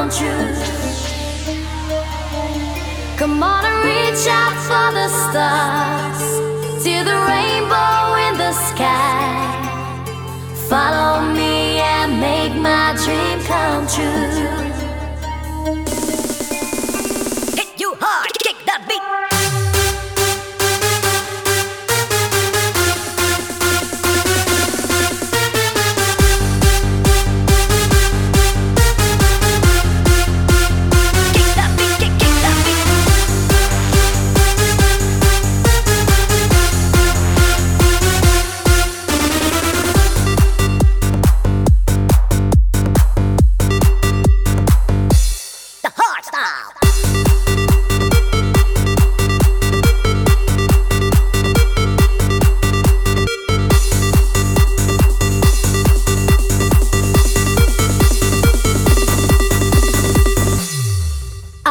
come true. Come on and reach out for the stars, see the rainbow in the sky. Follow me and make my dream come true.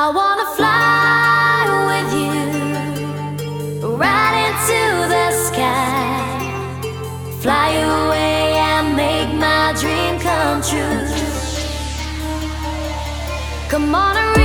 I wanna fly with you right into the sky. Fly away and make my dream come true. Come on and